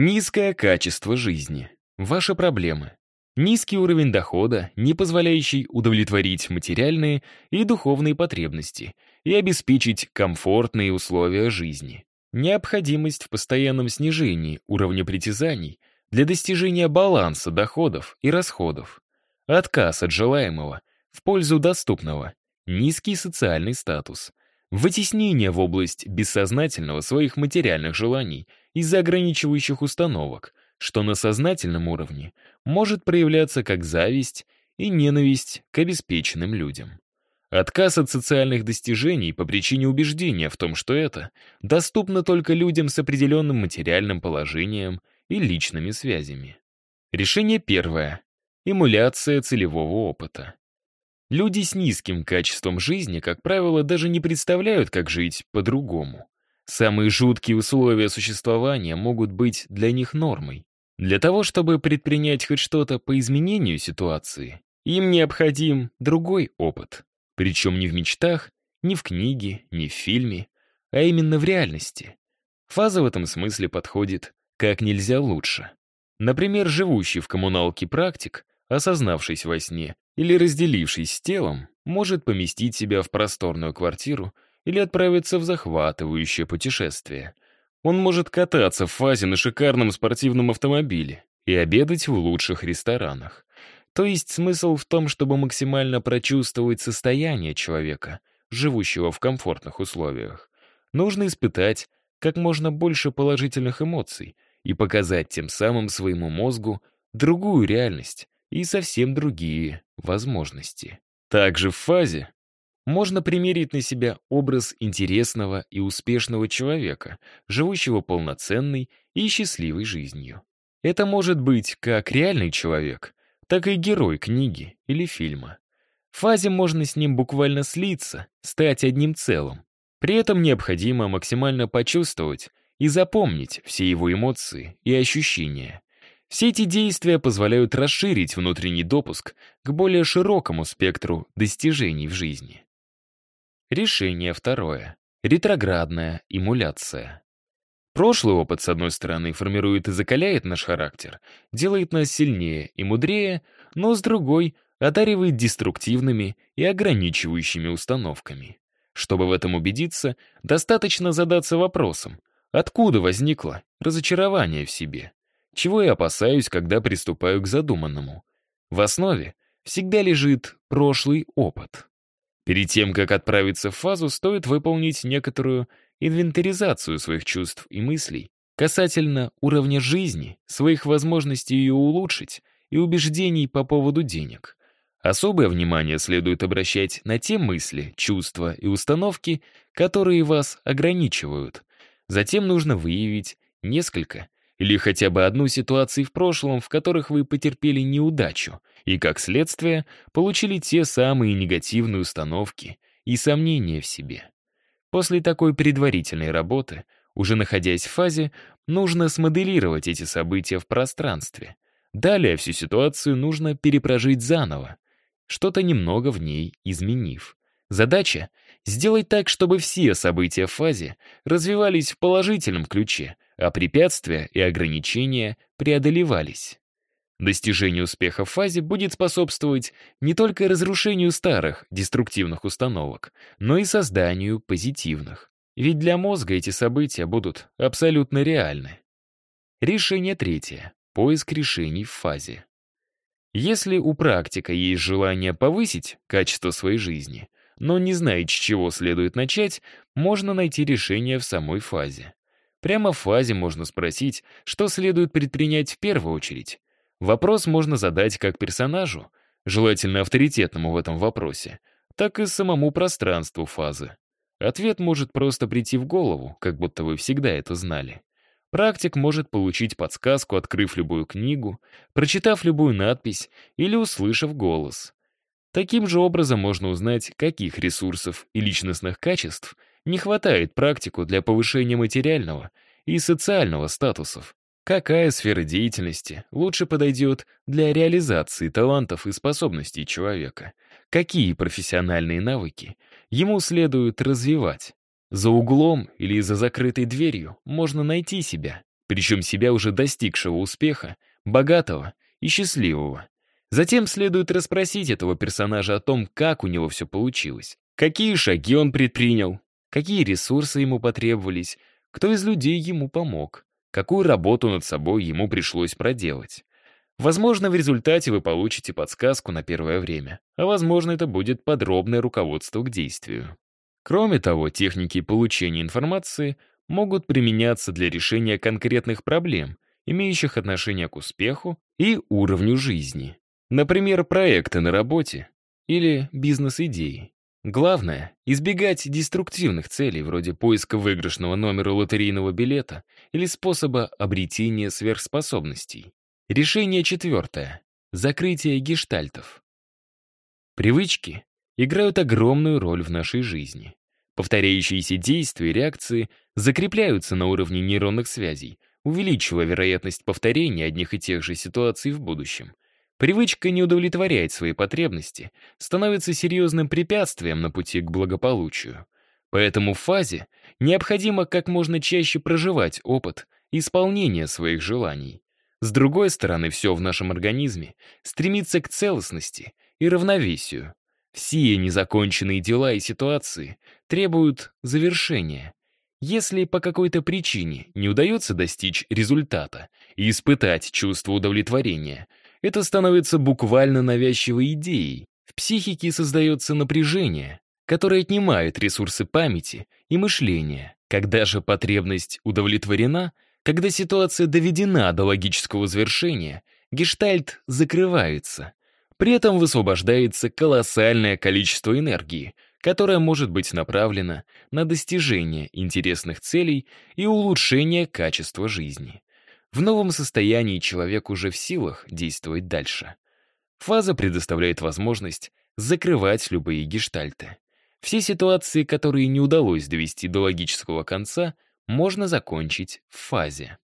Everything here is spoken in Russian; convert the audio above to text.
Низкое качество жизни. Ваши проблемы. Низкий уровень дохода, не позволяющий удовлетворить материальные и духовные потребности и обеспечить комфортные условия жизни. Необходимость в постоянном снижении уровня притязаний для достижения баланса доходов и расходов. Отказ от желаемого в пользу доступного. Низкий социальный статус. Вытеснение в область бессознательного своих материальных желаний из-за ограничивающих установок, что на сознательном уровне может проявляться как зависть и ненависть к обеспеченным людям. Отказ от социальных достижений по причине убеждения в том, что это доступно только людям с определенным материальным положением и личными связями. Решение первое. Эмуляция целевого опыта. Люди с низким качеством жизни, как правило, даже не представляют, как жить по-другому. Самые жуткие условия существования могут быть для них нормой. Для того, чтобы предпринять хоть что-то по изменению ситуации, им необходим другой опыт. Причем не в мечтах, ни в книге, ни в фильме, а именно в реальности. Фаза в этом смысле подходит как нельзя лучше. Например, живущий в коммуналке практик, осознавшись во сне или разделившись с телом, может поместить себя в просторную квартиру или отправиться в захватывающее путешествие. Он может кататься в фазе на шикарном спортивном автомобиле и обедать в лучших ресторанах. То есть смысл в том, чтобы максимально прочувствовать состояние человека, живущего в комфортных условиях. Нужно испытать как можно больше положительных эмоций и показать тем самым своему мозгу другую реальность и совсем другие возможности. Также в фазе можно примерить на себя образ интересного и успешного человека, живущего полноценной и счастливой жизнью. Это может быть как реальный человек, так и герой книги или фильма. В фазе можно с ним буквально слиться, стать одним целым. При этом необходимо максимально почувствовать и запомнить все его эмоции и ощущения. Все эти действия позволяют расширить внутренний допуск к более широкому спектру достижений в жизни. Решение второе. Ретроградная эмуляция. Прошлый опыт, с одной стороны, формирует и закаляет наш характер, делает нас сильнее и мудрее, но с другой — одаривает деструктивными и ограничивающими установками. Чтобы в этом убедиться, достаточно задаться вопросом, откуда возникло разочарование в себе, чего я опасаюсь, когда приступаю к задуманному. В основе всегда лежит прошлый опыт. Перед тем, как отправиться в фазу, стоит выполнить некоторую инвентаризацию своих чувств и мыслей касательно уровня жизни, своих возможностей ее улучшить и убеждений по поводу денег. Особое внимание следует обращать на те мысли, чувства и установки, которые вас ограничивают. Затем нужно выявить несколько или хотя бы одну ситуацию в прошлом, в которых вы потерпели неудачу и, как следствие, получили те самые негативные установки и сомнения в себе. После такой предварительной работы, уже находясь в фазе, нужно смоделировать эти события в пространстве. Далее всю ситуацию нужно перепрожить заново, что-то немного в ней изменив. Задача — сделать так, чтобы все события в фазе развивались в положительном ключе — а препятствия и ограничения преодолевались. Достижение успеха в фазе будет способствовать не только разрушению старых, деструктивных установок, но и созданию позитивных. Ведь для мозга эти события будут абсолютно реальны. Решение третье. Поиск решений в фазе. Если у практика есть желание повысить качество своей жизни, но не знает, с чего следует начать, можно найти решение в самой фазе. Прямо в фазе можно спросить, что следует предпринять в первую очередь. Вопрос можно задать как персонажу, желательно авторитетному в этом вопросе, так и самому пространству фазы. Ответ может просто прийти в голову, как будто вы всегда это знали. Практик может получить подсказку, открыв любую книгу, прочитав любую надпись или услышав голос. Таким же образом можно узнать, каких ресурсов и личностных качеств не хватает практику для повышения материального и социального статусов. Какая сфера деятельности лучше подойдет для реализации талантов и способностей человека? Какие профессиональные навыки ему следует развивать? За углом или за закрытой дверью можно найти себя, причем себя уже достигшего успеха, богатого и счастливого. Затем следует расспросить этого персонажа о том, как у него все получилось, какие шаги он предпринял, какие ресурсы ему потребовались, кто из людей ему помог, какую работу над собой ему пришлось проделать. Возможно, в результате вы получите подсказку на первое время, а возможно, это будет подробное руководство к действию. Кроме того, техники получения информации могут применяться для решения конкретных проблем, имеющих отношение к успеху и уровню жизни. Например, проекты на работе или бизнес-идеи. Главное — избегать деструктивных целей, вроде поиска выигрышного номера лотерейного билета или способа обретения сверхспособностей. Решение четвертое. Закрытие гештальтов. Привычки играют огромную роль в нашей жизни. Повторяющиеся действия и реакции закрепляются на уровне нейронных связей, увеличивая вероятность повторения одних и тех же ситуаций в будущем. Привычка не удовлетворять свои потребности становится серьезным препятствием на пути к благополучию. Поэтому в фазе необходимо как можно чаще проживать опыт исполнения своих желаний. С другой стороны, все в нашем организме стремится к целостности и равновесию. Все незаконченные дела и ситуации требуют завершения. Если по какой-то причине не удается достичь результата и испытать чувство удовлетворения, это становится буквально навязчивой идеей. В психике создается напряжение, которое отнимает ресурсы памяти и мышления. Когда же потребность удовлетворена — когда ситуация доведена до логического завершения, гештальт закрывается. При этом высвобождается колоссальное количество энергии, которая может быть направлена на достижение интересных целей и улучшение качества жизни. В новом состоянии человек уже в силах действовать дальше. Фаза предоставляет возможность закрывать любые гештальты. Все ситуации, которые не удалось довести до логического конца — можно закончить в фазе.